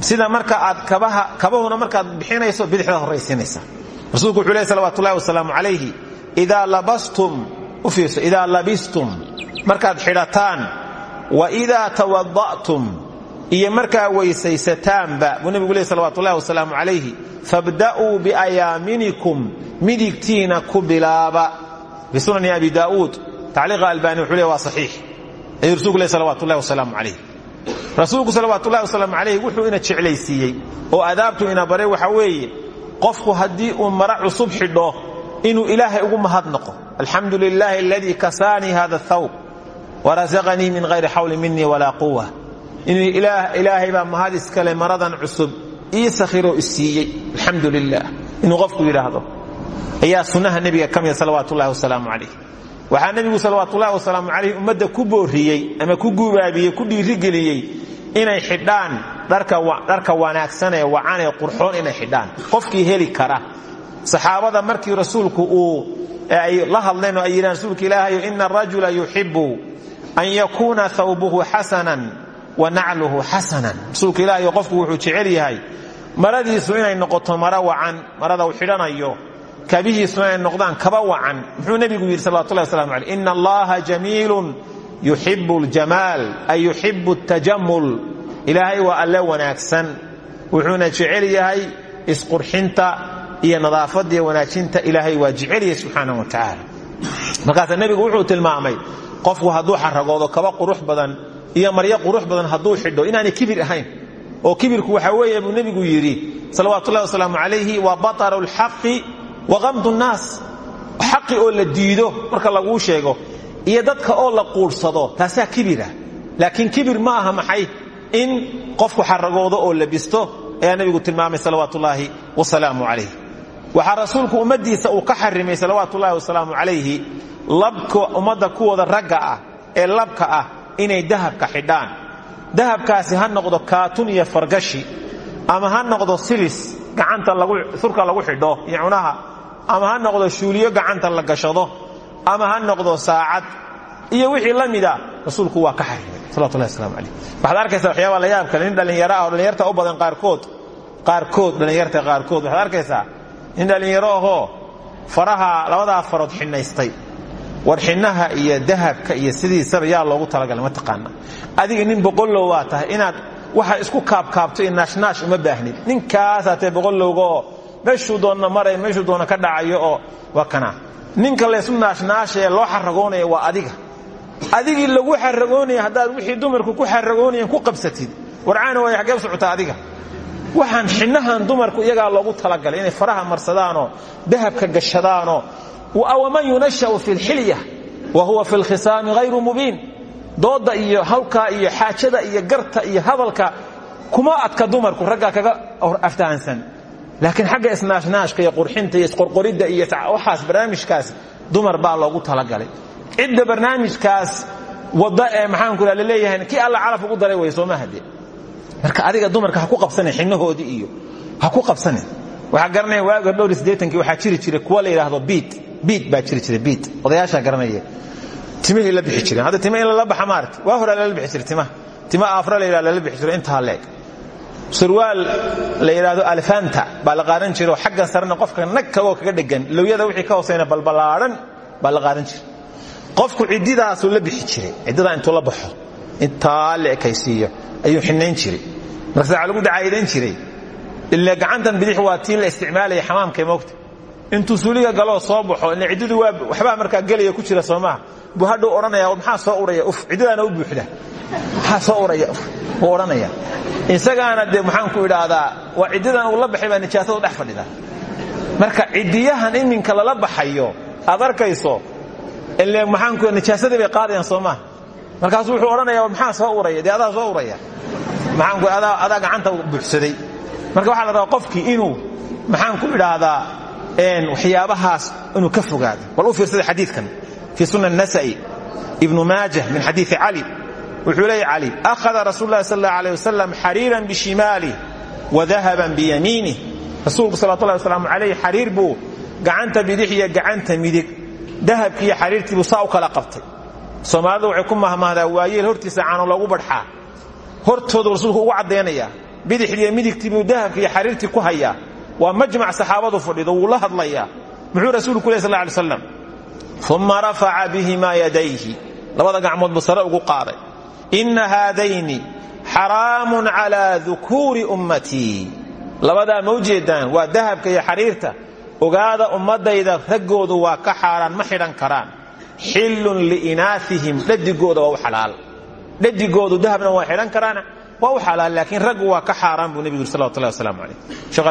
Sida marka aad kabahuna markaad bixinayso bidixda horaysiinaysa rasuulku wuxuu leh salawat ullahi wasalaamu calayhi idaa labastum u fiirso idaa labistum markaad xidhataan wa idaa tawada'tum iyo markaa weysaysataanba buu nebigu leh salawat ullahi wasalaamu calayhi fabda'uu biayaaminikum midigtiina ku bilaaba. Bisunani abi daa'uud tacliiqa albani wuxuu le waa saxiix. Ayuu rasuulku leh salawat ullahi wasalaamu calayh rasuulku salawaat ullahi wasalaamu calayh wuxuu ina jeclaysiiyey oo adaabtu ina baray waxa weeye qofku haddii uu mara cusub xidho inuu ilaahay ugu mahadnaqo alxamdu lilaahi aladii kasaanii thawb warasaqanii min hayri xawli minii walaa quwa inuu ilaahay baa mahad iskale maradan cusub ii sakhiroo isiiyey alxamdu inuu qofku yidhaahdo. Ayaa sunnaha nebiga ka mida salawaatullahi wasalaamu calayh. Waxaa nebigu salawaatullahi wasalaamu calayh ku booriyey ama ku gubaabiyey ku dhiirigeliyey inay xidhaan dharka wanaagsan ee wacan ee qurxoon inay xidhaan. Qofkii heli kara. Saxaabada markii rasuulku uu ay la hadleen oo ay yidhahan rasuulka ilaahayo ina arajula yuxibu an yakuuna thawbuhu xasanan wa nacluhu xasanan rasuulka ilaahayo qofku wuxuu jecel yahay maradiisu inay noqoto mara wacan marada uu xidhanayo. Kabihiisu inay noqdaan kaba wacan. Muxuu nebigu yidhi salawatullahi waslamu caleyh ina allaha jamiilun yuxibu ljamaal ay yuxibu tajamul ilaahay waa alle wanaagsan. Wuxuuna jecel yahay isqurxinta iyo nadaafadda iyo wanaajinta ilaahay waa jecelyahay subxaanah wa tacaala markaasaa nebigu wuxuu tilmaamay qofku hadduu xaragoodo kaba qurux badan iyo maryo qurux badan hadduu xidho inaanay kibir ahayn. Oo kibirku waxaa weeye buu nebigu yidhi salawatullahi wasalaamu calayhi waa bataru lxaqi wa qamdu nnaas xaqi marka laguu sheego iyo dadka oo la quursado taasaa kibira laakiin kibir ma aha maxay in qofku xaragoodo oo labisto ayaa nebigu tilmaamay salawaatullaahi wasalaamu calayh waxaa rasuulku ummaddiisa uu ka xarimay salawaatullaahi wasalaamu calayhi labka ummadda kuwooda ragga ah ee labka ah inay dahabka xidhaan. Dahabkaasi ha noqdo kaatun iyo fargashi ama ha noqdo silis gacanta surka lagu xidho iyo cunaha ama ha noqdo shuuliyo gacanta la gashado ama ha noqdo saacad iyo wixii la mida rasuulku waa ka xarimay. Salawatulahi waslamu calayh. Waxaad arkaysaa waxyaaba la yaab kale. Nin dhallinyaro ah oo u badan qaarkood qaarkood dhallinyarta qaarkood. Waxaad arkaysaa nin dhallinyaro ahoo faraha labadaa farood xinaystay war xinnaha iyo dahabka iyo sidiisaba yaa loogu talagalay ma taqaana. Adiga nin boqollow waa tahay inaad waxa isku kaabkaabto iyo naashnaash uma baahnid ninkaasaa tae boqollowga oo meeshuu doonna maray meeshuu doonna ka dhacayo oo waa ninka laysu naashnaashee loo xaragoonaya waa adiga. Adigii lagu xaragoonaya haddaad wixii dumarku ku xaragoonayan ku qabsatid warcaana waay xaggee u adiga. Waxaan xinnahan dumarku iyagaa loogu talagalay inay faraha marsadaanoo dahabka gashadaanoo. Waman yunashau fi lxilya wa huwa fi lkhisaami hayru mubiin. Dooda iyo hawkaa iyo xaajada iyo garta iyo hadalka kuma adka dumarku raggaa kaga aftahansan laakiin xagga isnaashnaashka iyo qurxinta iyo isqorqoridda iyo waxaas barnaamijkaas dumar baa loogu talagalay. Cidda barnaamijkaas wada ee maxaanku la leeyahay kii alla calaf ugu daray way sooma hade marka adiga dumarka ha ku qabsanin xinnahoodii iyo ha ku qabsanin waxaa garanaya waaga dhowr sideetankii waxaa jiri jiray kuwa la yidhaahdo biid biid baa jiri jiray biid odayaashaa garanaya timihii la bixi jireen. Hadda tima in lala baxa maaragta waa horaa lala bixi jiray timaha. Tima aafra la yidhahdo lala bixi jiray intaa leeg surwaal la yidhaahdo alfanta baa la qaadan jiray oo qofka nag kagoo kaga dhegan. Lowyada wixii ka hooseyna balballaadhan baa la qaadan jiray. Qofku ciddidaasuu la bixi jiray. Ciddidaa intuu la baxo intaa la ekaysiiyo ayuu xinayn jiray. Markaase waxaa lagu dacaa'idayn jiray ile gacantan bidix waa la isticmaalaya xamaamka moogta intuu suuliga galoo soo baxo ile ciddidu waa waxbaa markaa ku jira soomaha buu hadhuu odhanaya maxaa soo uraya? Uf ciddidaana u buuxda. Maxaa soo uraya? Uf buu isagaana dee maxaanku idhaahdaa waa ciddidan uu la baxay baa nijaasadu dhex fadhida. Marka ciddiyahan iminka lala baxayo aad arkayso ile maxaanku nijaasadii bay qaadayaan soomaha markaasuu wuxuu odhanaya maxaa soo uraya? Dee adaa soo uraya? Maxaanku adaa gacanta buuxsaday. Marka waxaa la rabaa qofkii inuu maxaanku idhaahdaa waxyaabahaas inuu ka fogaado. Bal u fiirsada xadiidkan fii sunan nasa'i ibnu maajah min xadiidi cali wuxuu leeya cali akhada rasuul lahi sal allah alayh wasalam xariiran bishimaalih wa dahaban biyamiinih rasuulku salawatullahi wasalaamu calayh xariir buu gacanta bidix iyo gacanta midig dahabkii iyo xariirtii buu saa u kala qabtay soomaalida waxay ku mahmahdaa waayeel hortiisa caano loogu badxaa hortoodu rasuulku ugu caddaynaya bidixdiiyo midigtii buu dahabka iyo xariirtii ku hayaa waa majmac saxaabadu fadhido wuu la hadlayaa muxuu uma rafaca bihimaa yadayhi. Labada gacmood buu sare ugu qaaday. Inna haadayni xaraamun calaa dukuuri ummatii labadaa ma ujeedaan waa dahabka iyo xariirta. Ogaada ummadayda raggoodu waa ka xaaraan ma xidhan karaan. Xillun liinaafihim dhadigooda waa u xalaal. Dhadigoodu dahabna waa xidhan karaan waa u xalaal laakiin raggu waa ka xaaraan buu nebigu yiri salawatullahi wasalaamu calayh. Sheekh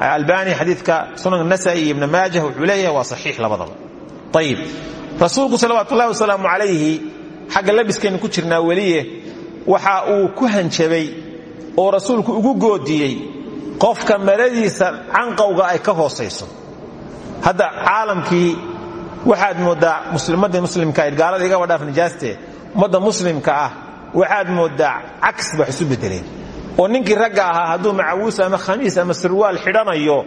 albani xadiidka sunan nasa'i iyo ibn maajah wuxuu waa saxiix labadaba ayib rasuulku salawaatullahi wasalaamu calayhi xagga labiskaynu ku jirnaa weliye waxa uu ku hanjabay oo rasuulku ugu goodiyey qofka maradiisa canqowga ay ka hoosayso hadda caalamkii waxaad mooddaa muslimadii muslimka gaalada igaba dhaaf nijaaste ummadda muslimka ah waxaad mooddaa caks ba wax isu bedeleen oo ninkii ragga ahaa hadduu macawuus ama khamiis ama sirwaal xidhanayo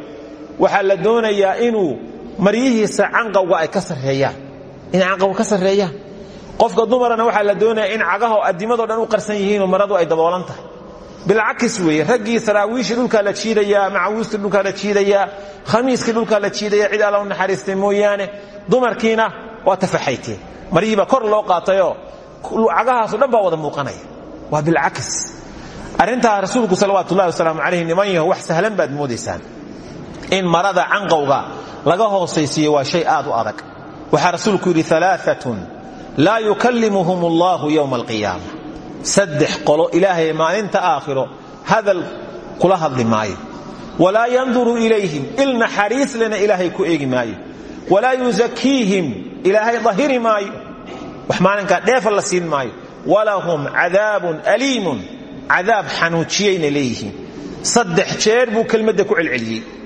waxaa la doonayaa inuu maryihiisa canqowga ay ka sarreeyaan. Inay canqowga ka sarreeyaan qofka dumarana waxaa la doonaya in cagaho addimadoo dhan u qarsan yihiinoo maradu ay daboolan tahay. Bilcakis weeye raggii saraawiishii dhulkaa la jiidayaa macawiistii dhulkaa la jiidayaa khamiiskii dhulkaa la jiidaya cid alla naxariistay mooyaane dumarkiina waa tafaxayteen maryihiibaa kor loo qaatayoo cagahaaso dhan baa wada muuqanaya. Waa bilcakis. Arrintaa rasuulku salawaatullahi wasalaamu calayh wax sahlan baad moodaysaan in marada canqowga laga hoosaysiiyo waa shay aad u adag. Waxaa rasuulku yidhi alaaatun laa yukallimuhum allahu yowma alqiyaama. Saddex qolo ilaahay maalinta aakhiro hadal kula hadli maayo. Walaa yanduru ilayhim il naxariis lena ilaahay ku eegi maayo. Walaa yusakiihim ilaahay dahiri maayo. Wax maalinkaa dheefa la siin maayo. Walahum cadaabun aliimun cadaab xanuujiyayna leeyihiin. Saddex jeer buu kelmadda ku celceliyey